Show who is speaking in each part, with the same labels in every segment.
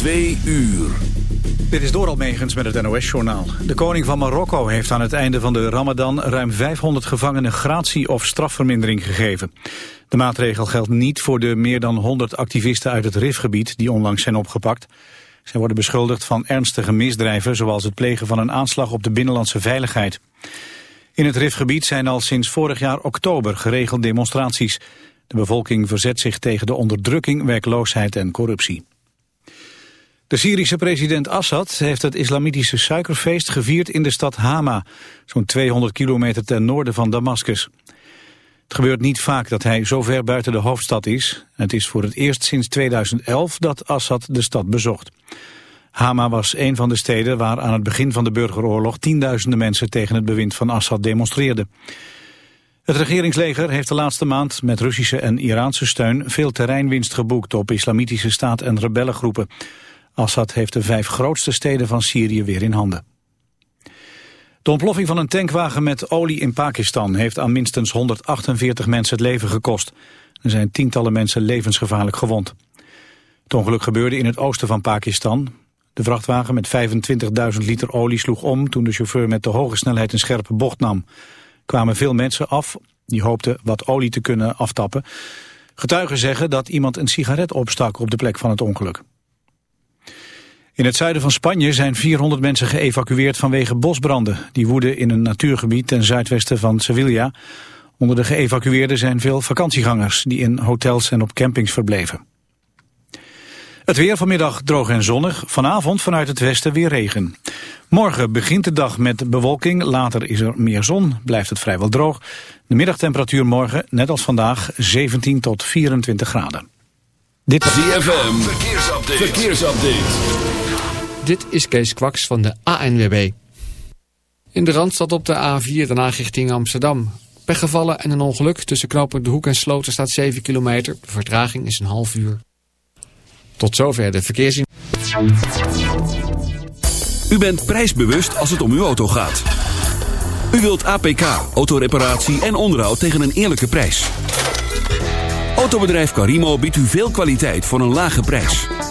Speaker 1: Twee uur.
Speaker 2: Dit is Doral Megens met het NOS-journaal. De koning van Marokko heeft aan het einde van de ramadan... ruim 500 gevangenen gratie of strafvermindering gegeven. De maatregel geldt niet voor de meer dan 100 activisten uit het RIF-gebied... die onlangs zijn opgepakt. Zij worden beschuldigd van ernstige misdrijven... zoals het plegen van een aanslag op de binnenlandse veiligheid. In het RIF-gebied zijn al sinds vorig jaar oktober geregeld demonstraties. De bevolking verzet zich tegen de onderdrukking, werkloosheid en corruptie. De Syrische president Assad heeft het islamitische suikerfeest gevierd in de stad Hama, zo'n 200 kilometer ten noorden van Damascus. Het gebeurt niet vaak dat hij zo ver buiten de hoofdstad is. Het is voor het eerst sinds 2011 dat Assad de stad bezocht. Hama was een van de steden waar aan het begin van de burgeroorlog tienduizenden mensen tegen het bewind van Assad demonstreerden. Het regeringsleger heeft de laatste maand met Russische en Iraanse steun veel terreinwinst geboekt op islamitische staat en rebellengroepen. Assad heeft de vijf grootste steden van Syrië weer in handen. De ontploffing van een tankwagen met olie in Pakistan heeft aan minstens 148 mensen het leven gekost. Er zijn tientallen mensen levensgevaarlijk gewond. Het ongeluk gebeurde in het oosten van Pakistan. De vrachtwagen met 25.000 liter olie sloeg om toen de chauffeur met de hoge snelheid een scherpe bocht nam. Er kwamen veel mensen af, die hoopten wat olie te kunnen aftappen. Getuigen zeggen dat iemand een sigaret opstak op de plek van het ongeluk. In het zuiden van Spanje zijn 400 mensen geëvacueerd vanwege bosbranden. Die woeden in een natuurgebied ten zuidwesten van Sevilla. Onder de geëvacueerden zijn veel vakantiegangers die in hotels en op campings verbleven. Het weer vanmiddag droog en zonnig. Vanavond vanuit het westen weer regen. Morgen begint de dag met bewolking. Later is er meer zon. Blijft het vrijwel droog. De middagtemperatuur morgen, net als vandaag, 17 tot 24 graden.
Speaker 1: Dit is ZFM. Verkeersupdate. Verkeersupdate.
Speaker 3: Dit is Kees Kwaks van de ANWB. In de Randstad op de A4 daarna richting Amsterdam. Pechgevallen en een ongeluk tussen knooppunt De Hoek en Sloten staat 7 kilometer. De vertraging is een half uur. Tot zover de verkeersin.
Speaker 1: U bent prijsbewust als het om uw auto gaat. U wilt APK, autoreparatie en onderhoud tegen een eerlijke prijs. Autobedrijf Carimo biedt u veel kwaliteit voor een lage prijs.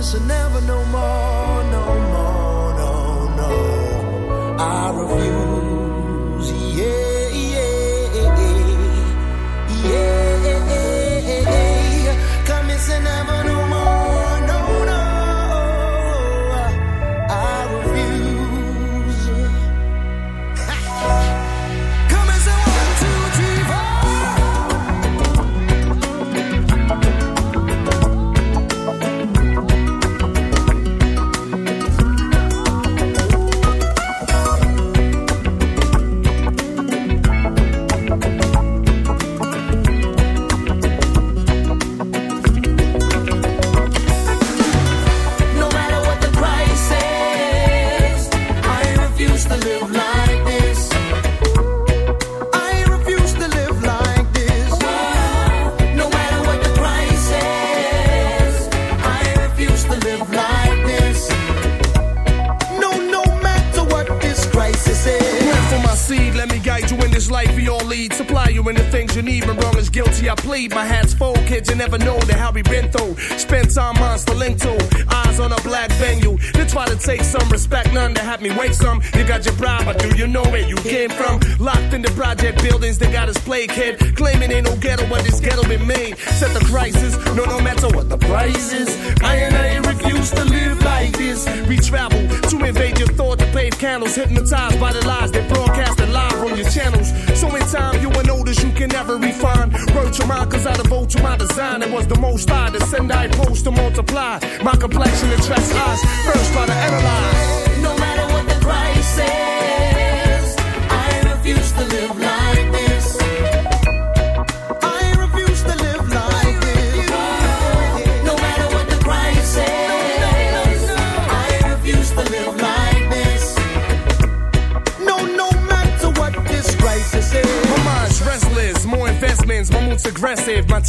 Speaker 4: Come is never no more, no more,
Speaker 5: Locked in the project buildings, they got us play kid. Claiming ain't no ghetto, but this ghetto been made. Set the crisis, no, no matter what the price is. I and I refuse to live like this. We travel to invade your thought to pave candles, hypnotized by the lies they broadcast live on your channels. So in time, you will notice you can never refine. Wrote your mind, cause I devote to my design. It was the most I to send, I post to multiply. My complexion attracts eyes. First, try to analyze.
Speaker 4: No matter what the price is,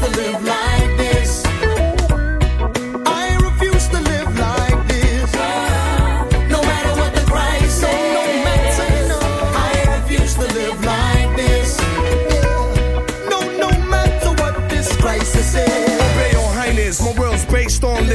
Speaker 4: to live like this.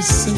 Speaker 6: Simply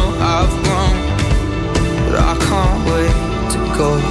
Speaker 7: go.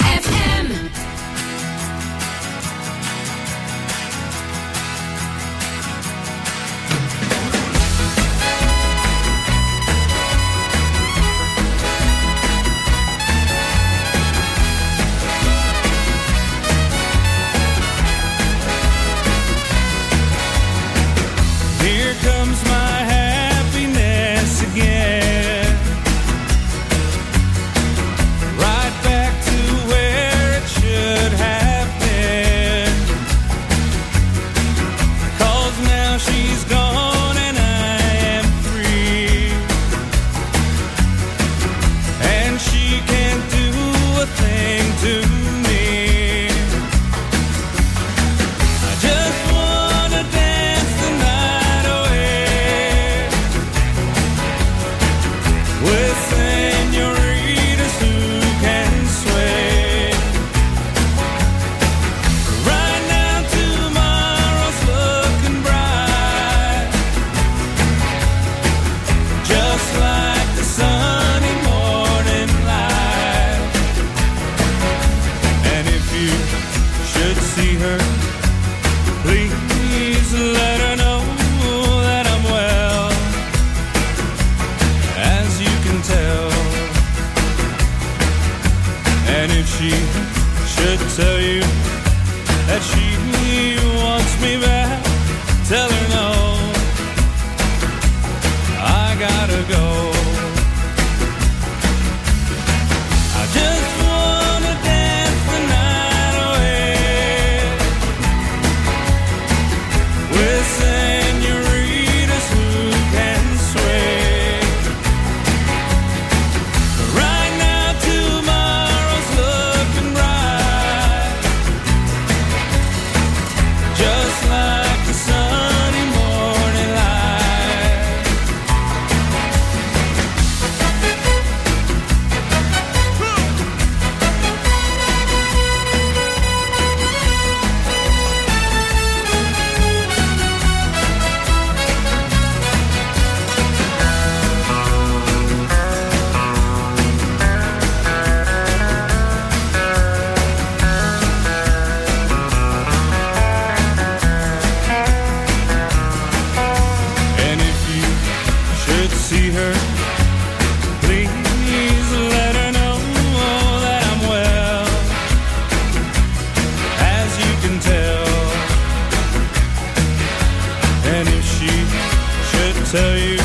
Speaker 8: she should tell you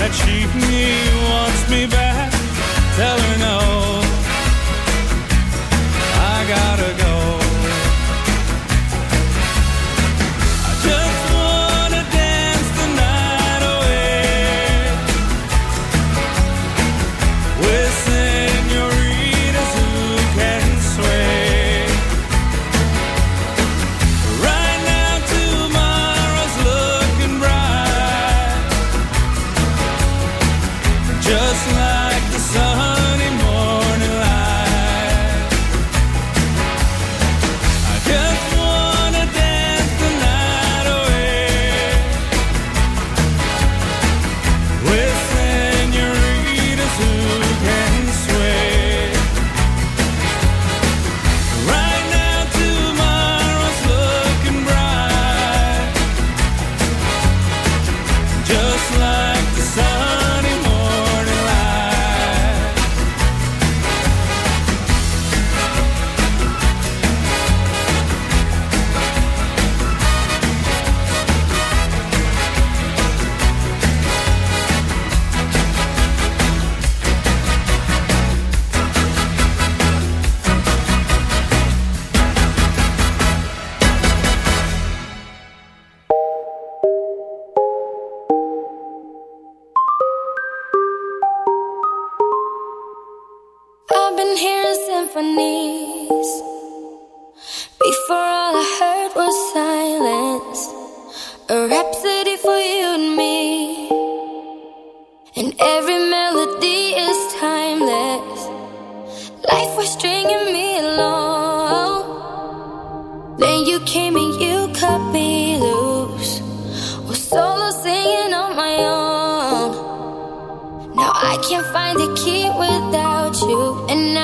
Speaker 8: that she wants me back. Tell her no. Find the key without you. And now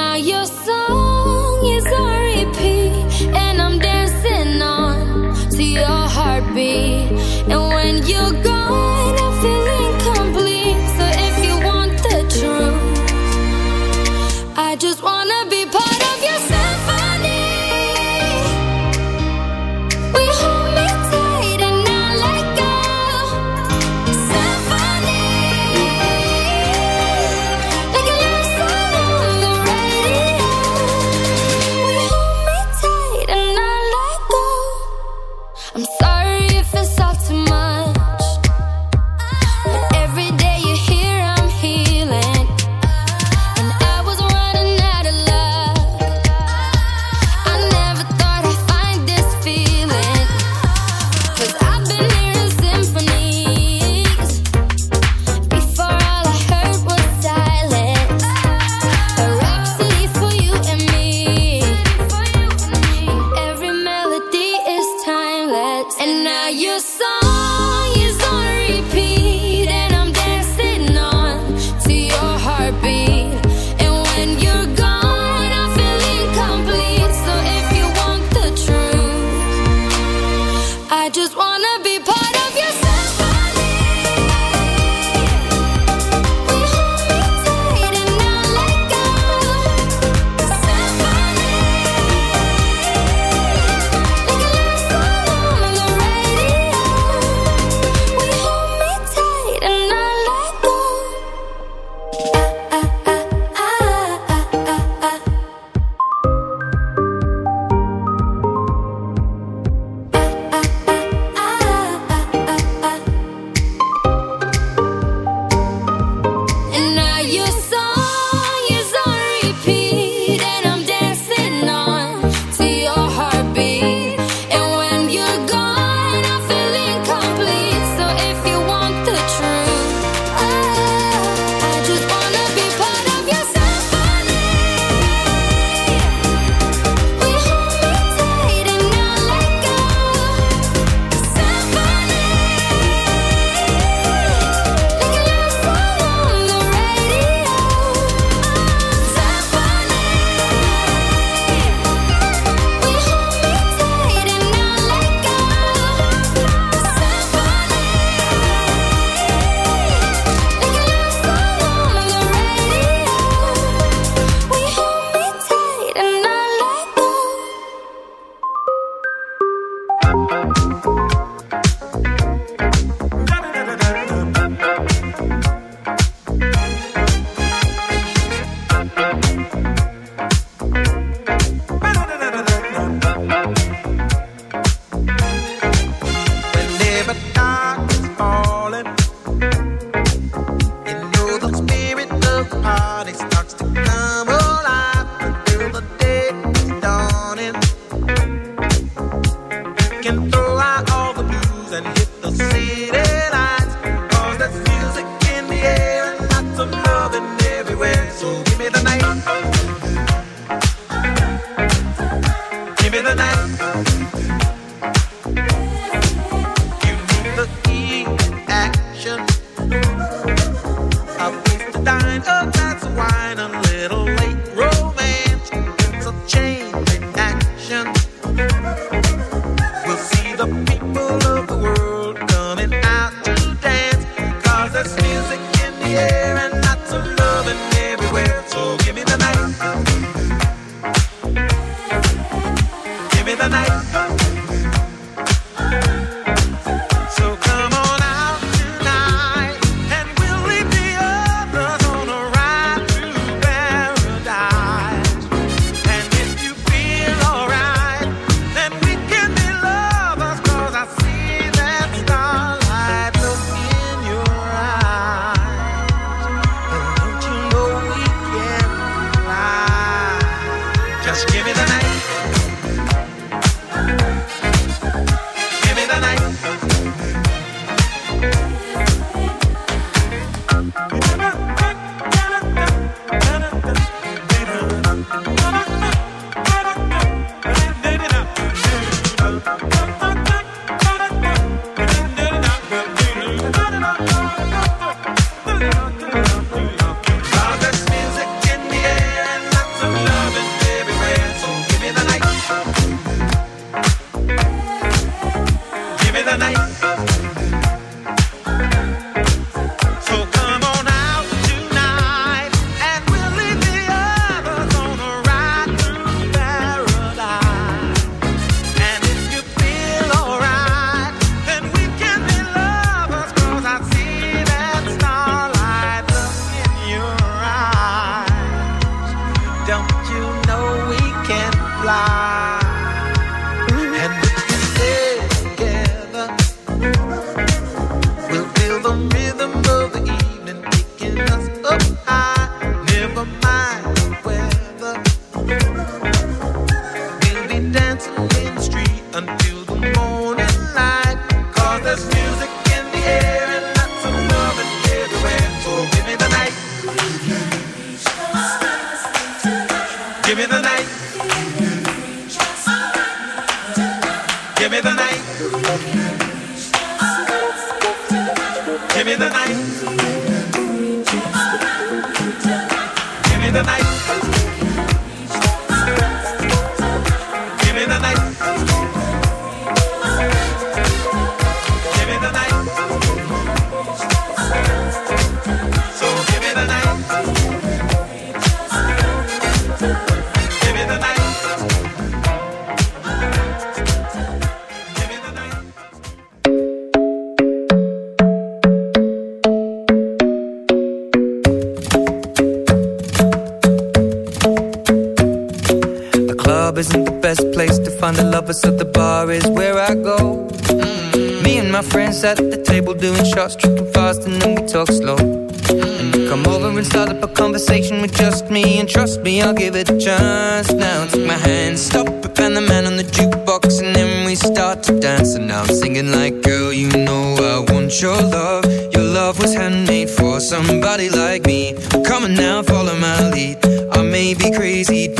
Speaker 7: always eat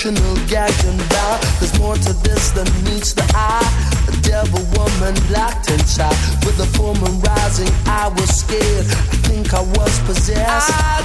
Speaker 9: emotional gagging and bound. There's more to this than meets the eye. A devil woman locked inside. With the full moon rising, I was scared. I think I was possessed. I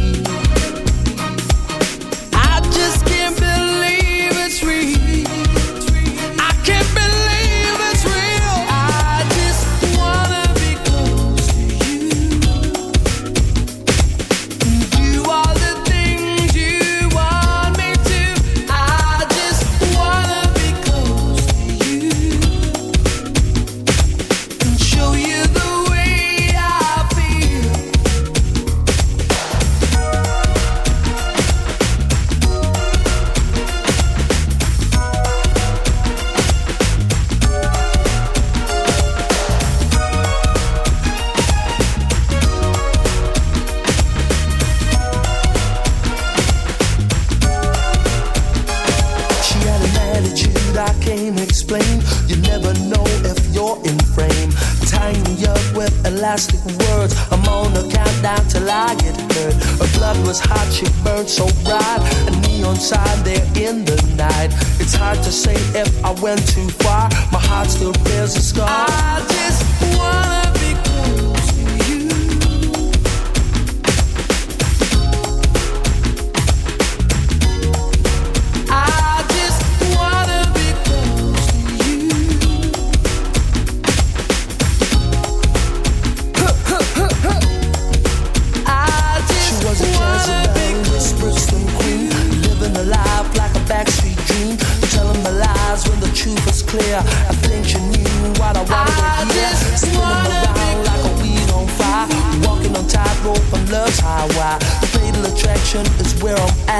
Speaker 9: Is where I'm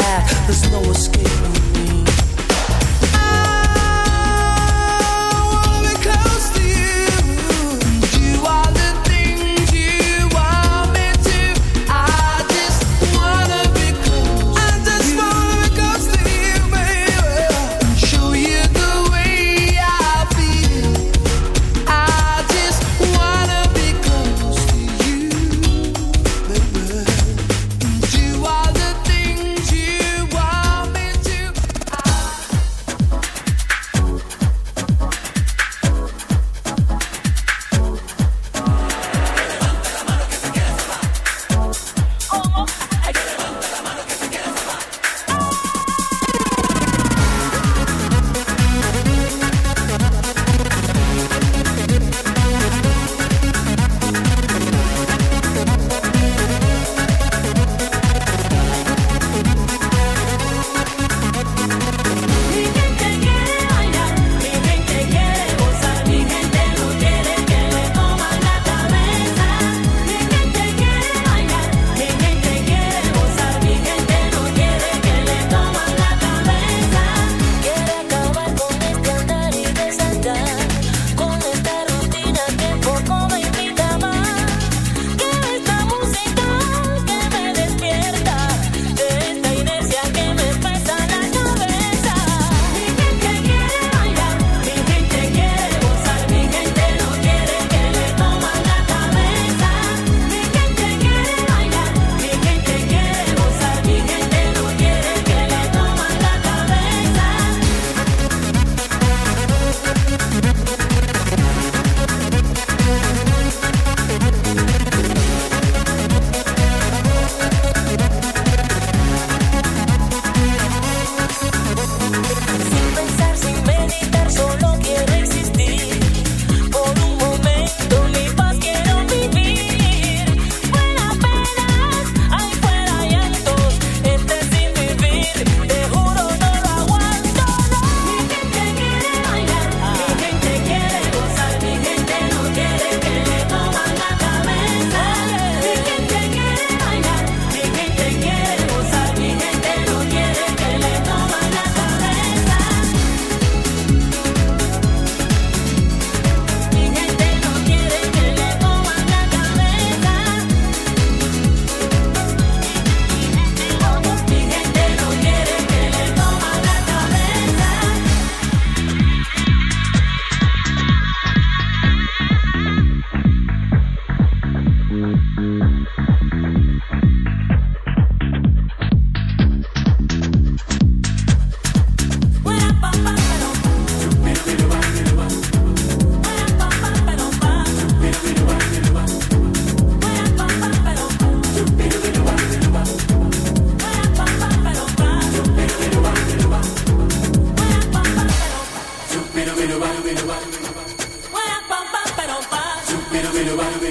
Speaker 10: Tell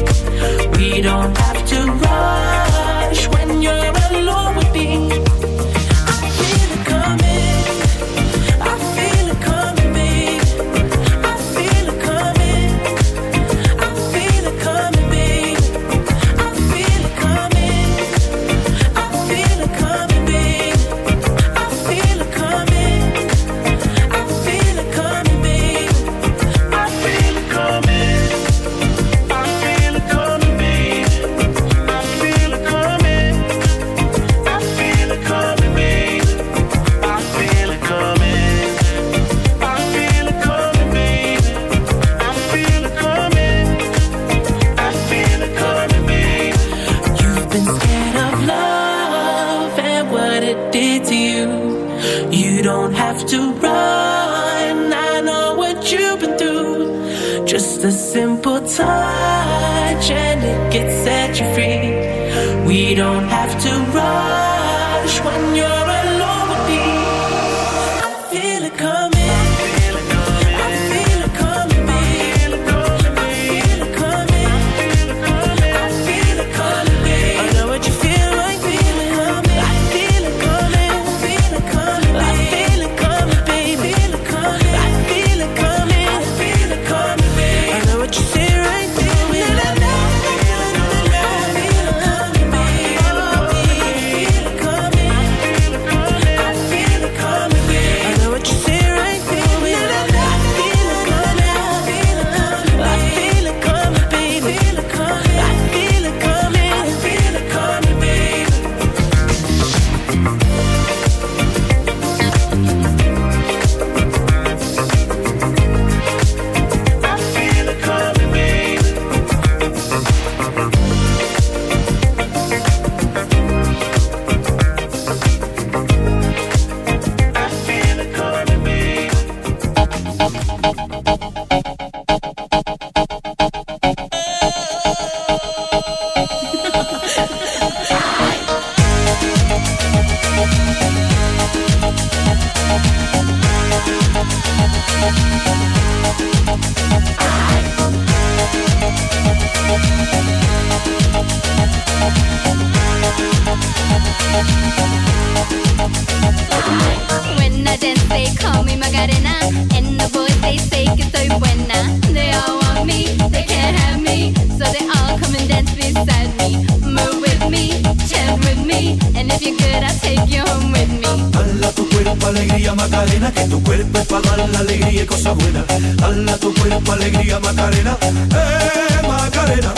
Speaker 10: Don't have to rush Thank
Speaker 11: Macarena, que
Speaker 12: tu cuerpo para dar la alegría y tu cuerpo alegría Macarena, eh Macarena.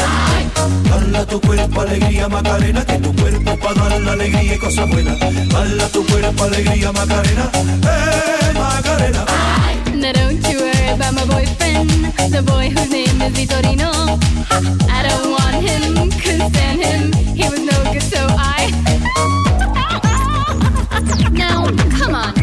Speaker 12: Tu cuerpo alegría Macarena, que tu cuerpo para dar la alegría y tu cuerpo alegría Macarena, eh Macarena.
Speaker 11: Now don't you worry about my boyfriend, the boy whose name is Vitorino. I don't want him, couldn't stand him, he was no good, so I. now, come on,